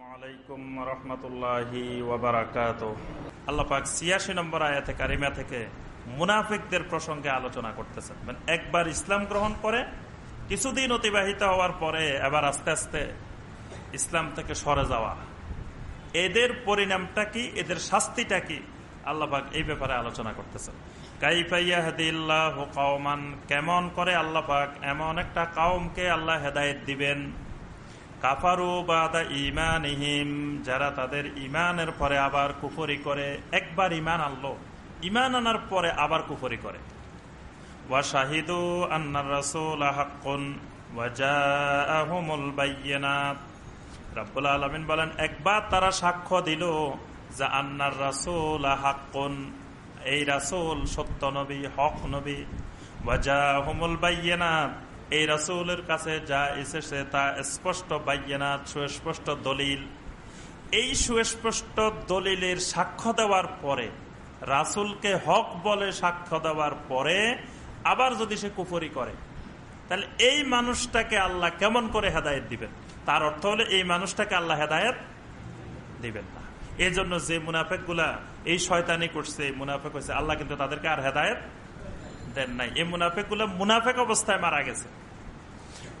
আলাইকুম নম্বর থেকে মুনাফিকদের প্রসঙ্গে আলোচনা করতেছেন। মানে একবার ইসলাম গ্রহণ করে, কিছুদিন অতিবাহিত হওয়ার পরে এবার আস্তে আস্তে ইসলাম থেকে সরে যাওয়া। এদের পরিণামটা কি, এদের শাস্তিটা কি আল্লাহাক এই ব্যাপারে আলোচনা করতেছেন। কেমন করে আল্লাপাক এমন একটা কাউমকে আল্লাহ হেদায়ত দিবেন কাফারু বাদা ইমানহিম যারা তাদের ইমানের পরে আবার কুফরি করে, একবার ইমান আনলো। ইমান আনার পরে আবার কুফরি করে। ওয়া শাহিদু আন্নার রাসূল হাক্কুন, ওয়া জাআহুমুল বাইয়িনাত। রাব্বুল আলামিন বলেন, একবার তারা সাক্ষ্য দিল যে আন্নার রাসূল হাক্কুন, এই রাসূল সত্য নবী, হক নবী। ওয়া জাআহুমুল বাইয়িনাত এই রাসুলের কাছে যা এসেছে তা স্পষ্ট বাইয়ানাত সুস্পষ্ট দলিল। এই সুস্পষ্ট দলিলের সাক্ষ্য দেওয়ার পরে, রাসুলকে হক বলে সাক্ষ্য দেওয়ার পরে আবার যদি সে কুফরি করে, তাহলে এই মানুষটাকে আল্লাহ কেমন করে হেদায়ত দিবেন? তার অর্থ হলে এই মানুষটাকে আল্লাহ হেদায়ত দিবেন না। এই জন্য যে মুনাফেকগুলা এই শয়তানি করছে মুনাফেক হয়েছে আল্লাহ কিন্তু তাদেরকে আর হেদায়ত দেন নাই। এই মুনাফেকগুলো মুনাফেক অবস্থায় মারা গেছে।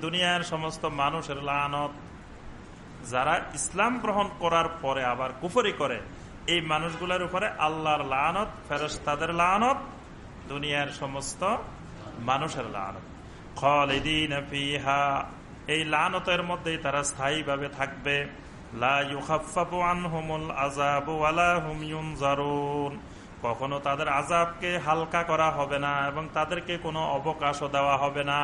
দুনিয়ার সমস্ত মানুষের লানত। যারা ইসলাম গ্রহণ করার পরে আবার কুফরি করে, এই মানুষগুলোর উপরে আল্লাহর লানত ফেরস্তাদের লানত, দুনিয়ার সমস্ত মানুষের লানত। খালিদিন এই লানতের মধ্যেই তারা স্থায়ীভাবে থাকবে। লা আনহুমুল আযাবু ওয়ালা হুম ইউনজারুন। কখনো তাদের আজাবকে হালকা করা হবে না এবং তাদেরকে কোনো অবকাশও দেওয়া হবে না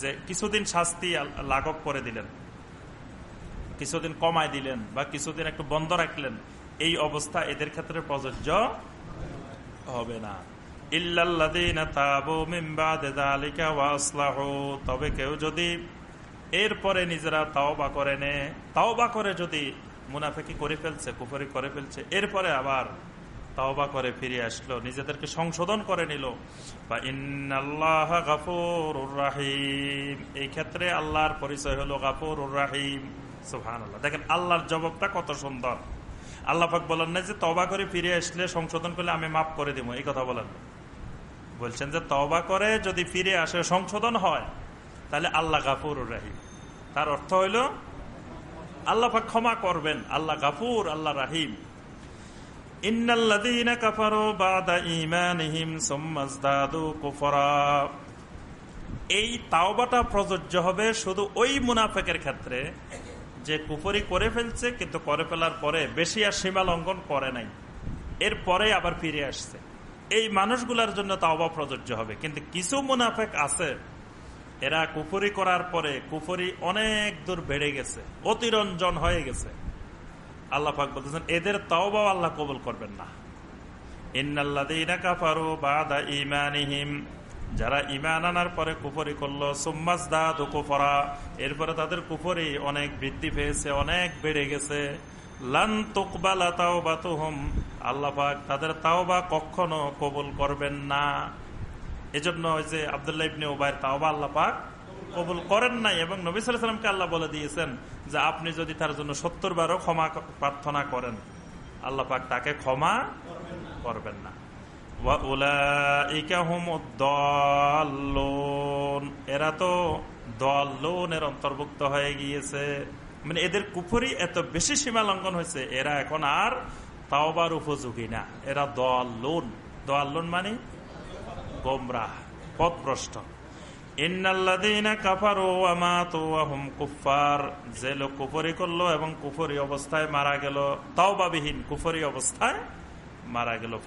যে কিছুদিন শাস্তি লাঘব করে দিলেন, কিছুদিন কমায় দিলেন বা কিছুদিন একটু বন্ধ রাখলেন, এই অবস্থা এদের ক্ষেত্রে প্রযোজ্য হবে না। তবে কেউ যদি এরপরে নিজেরা তাওবা করে নে, তাওবা করে যদি মুনাফেকি করে ফেলছে, কুফরি করে ফেলছে, এরপরে আবার তাওবা করে ফিরে আসলো, নিজেদেরকে সংশোধন করে নিল। বা ইন্নাল্লাহ গাফুর রাহিম। এই ক্ষেত্রে আল্লাহর পরিচয় হলো গাফুর রাহিম। সুহান আল্লাহ দেখেন, আল্লাহর জবাবটা কত সুন্দর। আল্লাহ পাক বলেন না যে তবা করে ফিরে আসলে সংশোধন করলে আমি মাফ করে দিব, এই কথা বলেন। বলছেন যে তবা করে যদি ফিরে আসে, সংশোধন হয়, তাহলে আল্লাহ গাফুর রাহিম। তার অর্থ হইল, আল্লাহ ক্ষমা করবেন, আল্লাহ গাফুর, আল্লাহ রাহিম। এই তাওবাটা প্রযোজ্য হবে শুধু ওই মুনাফেকের ক্ষেত্রে যে কুফরি করে ফেলছে, কিন্তু করে ফেলার পরে বেশি আর সীমা লঙ্ঘন করে নাই। এরপরে আবার ফিরে আসছে। এই মানুষগুলার জন্য তাওবা প্রযোজ্য হবে। কিন্তু কিছু মুনাফেক আছে, এরা কুফরি করার পরে কুফরি অনেক দূর বেড়ে গেছে, অতিরঞ্জন হয়ে গেছে। আল্লাহ পাক বলতেছেন, এদের তাওবা আল্লাহ কবুল করবেন না। যারা ইমান আনার পরে কুফরি করল সুম্মাস দাদু কুফরা, এরপরে তাদের কুফরি অনেক বৃদ্ধি পেয়েছে, অনেক বেড়ে গেছে। লান তুকবালা তাওবা তুহম আল্লাহ পাক তাদের তাওবা কখনো কবুল করবেন না। এজন্য ওই যে আবদুল্লাহ ইবনে উবাইর তাওবা আল্লাহ পাক কবুল করেন নাই এবং নবী সালামকে আল্লাহ বলে দিয়েছেন যে আপনি যদি তার জন্য সত্তর বারও ক্ষমা প্রার্থনা করেন, আল্লাহ পাক তাকে ক্ষমা করবেন না। এরা তো দলের অন্তর্ভুক্ত হয়ে গিয়েছে। মানে এদের কুফুরি এত বেশি সীমা লঙ্ঘন হয়েছে, এরা এখন আর তাওবার উপযোগী না। এরা দল লোন দল লোন মানে গোমরাহ, পথভ্রষ্ট। যে লোক এবং অবস্থায় মারা গেল কুফরি অবস্থায় মারা গেল।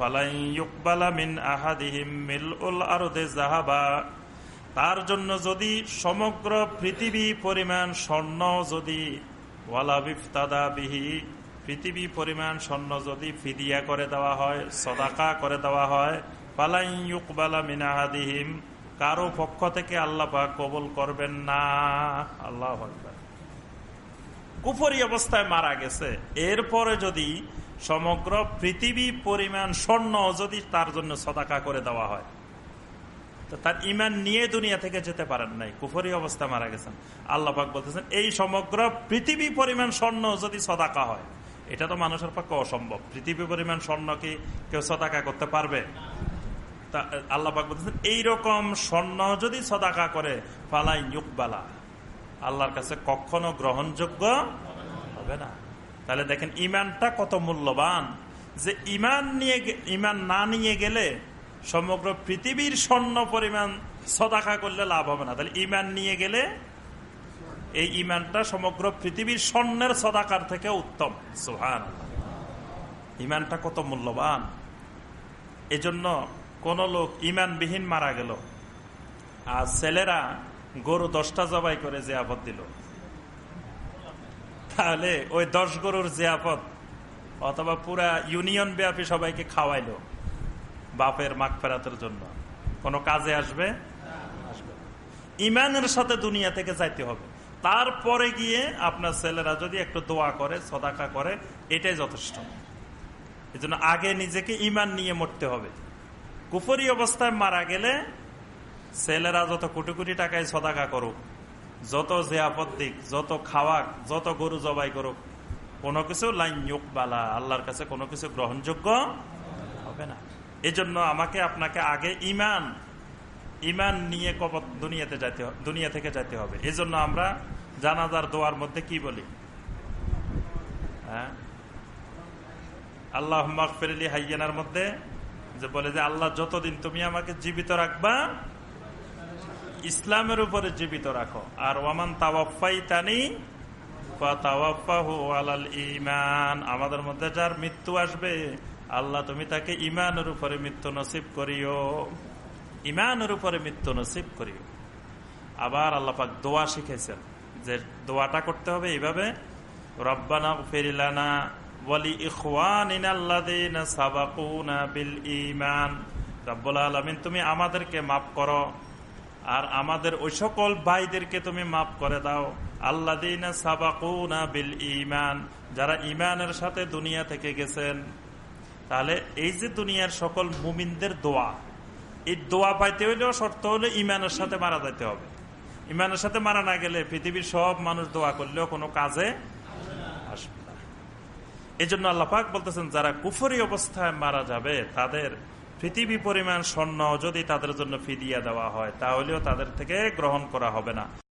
তার জন্য যদি সমগ্র পৃথিবী পরিমাণ স্বর্ণ যদি বিহি, পৃথিবী পরিমাণ স্বর্ণ যদি ফিদিয়া করে দেওয়া হয়, সদাকা করে দেওয়া হয় পালাইবালা মিনাহাদিহিম কারও পক্ষ থেকে আল্লাহ কবুল করবেন না। আল্লাহ। কুফরি অবস্থায় মারা গেছে। এরপরে যদি সমগ্র পৃথিবী পরিমাণ স্বর্ণ যদি তার জন্য সদাকা করে দেওয়া হয়, তো তার ইমান নিয়ে দুনিয়া থেকে যেতে পারেন নাই। কুফরি অবস্থা মারা গেছেন। আল্লাহ পাক বলতেছেন, এই সমগ্র পৃথিবী পরিমাণ স্বর্ণ যদি সদাকা হয়, এটা তো মানুষের পক্ষে অসম্ভব। পৃথিবী পরিমাণ স্বর্ণ কি কেউ সদাকা করতে পারবে? আল্লাহ পাক বলতেছেন, এইরকম স্বর্ণ যদি সদাকা করে, ফালাই ইউকবালা। আল্লাহর কাছে কখনো গ্রহণযোগ্য হবে না। তাহলে দেখেন ইমানটা কত মূল্যবান যে ইমান নিয়ে ইমান না নিয়ে গেলে সমগ্র পৃথিবীর স্বর্ণ পরিমাণ সদাকা করলে লাভ হবে না। তাহলে ইমান নিয়ে গেলে এই ইমানটা সমগ্র পৃথিবীর স্বর্ণের সদাকার থেকে উত্তম। সোহান ইমানটা কত মূল্যবান। এজন্য কোন লোক ইমানবিহীন মারা গেল আর ছেলেরা গরু দশটা জবাই করে জিয়াপত দিল। তাহলে ওই দশ গরুর জিয়াপত অথবা পুরা ইউনিয়ন ব্যাপী সবাইকে খাওয়াইলো বাপের মাগ ফেরাতের জন্য। কোনো কাজে আসবে? আসবে ইমানের সাথে দুনিয়া থেকে যাইতে হবে। তারপরে গিয়ে আপনার ছেলেরা যদি একটু দোয়া করে, সদাকা করে, এটাই যথেষ্ট। এই জন্য আগে নিজেকে ইমান নিয়ে মরতে হবে। কুফরি অবস্থায় মারা গেলে ছেলেরা যত কোটি কোটি টাকায় সদাকা করুক, যত জিয়াপত দিক, যত খাওয়াক, যত গরু জবাই করুক, কোনো কিছু লাইন বালা, আল্লাহর কাছে কোনো কিছু গ্রহণযোগ্য হবে না। এজন্য আমাকে আপনাকে আগে ইমান ইমান নিয়ে কবর দুনিয়াতে যাইতে দুনিয়া থেকে যাইতে হবে। এজন্য আমরা জানাজার দোয়ার মধ্যে কি বলি? হ্যাঁ? আল্লাহ ফেরলি হাইয়ানার মধ্যে যে বলে যে, আল্লাহ, যতদিন তুমি আমাকে জীবিত রাখবা, ইসলামের উপরে জীবিত রাখো। আর ওয়ামান তাওয়াফাই তানি ইমান আমাদের মধ্যে যার মৃত্যু আসবে, আল্লাহ, তুমি তাকে ইমানের উপরে মৃত্যু নসিব করিও। ইমানের উপরে মৃত্যু নসিব করিও। আবার আল্লাপাক দোয়া শিখেছেন যে দোয়াটা করতে হবে এইভাবে, রব্বানা ফেরিলানা তুমি আমাদেরকে মাফ করো আর আমাদের ওই সকল ভাইদেরকে তুমি মাফ করে দাও। আল্লাহ সাবাকুনা বিল ইমান যারা ইমানের সাথে দুনিয়া থেকে গেছেন। তাহলে এই যে দুনিয়ার সকল মুমিনদের দোয়া, এই দোয়া পাইতে হইলেও শর্ত হলে ইমানের সাথে মারা যেতে হবে। ইমানের সাথে মারা না গেলে পৃথিবীর সব মানুষ দোয়া করলেও কোনো কাজে এই জন্য আল্লাপাক বলতেছেন, যারা কুফরি অবস্থায় মারা যাবে, তাদের পৃথিবী পরিমাণ স্বর্ণ যদি তাদের জন্য ফিদিয়া দেওয়া হয়, তাহলেও তাদের থেকে গ্রহণ করা হবে না।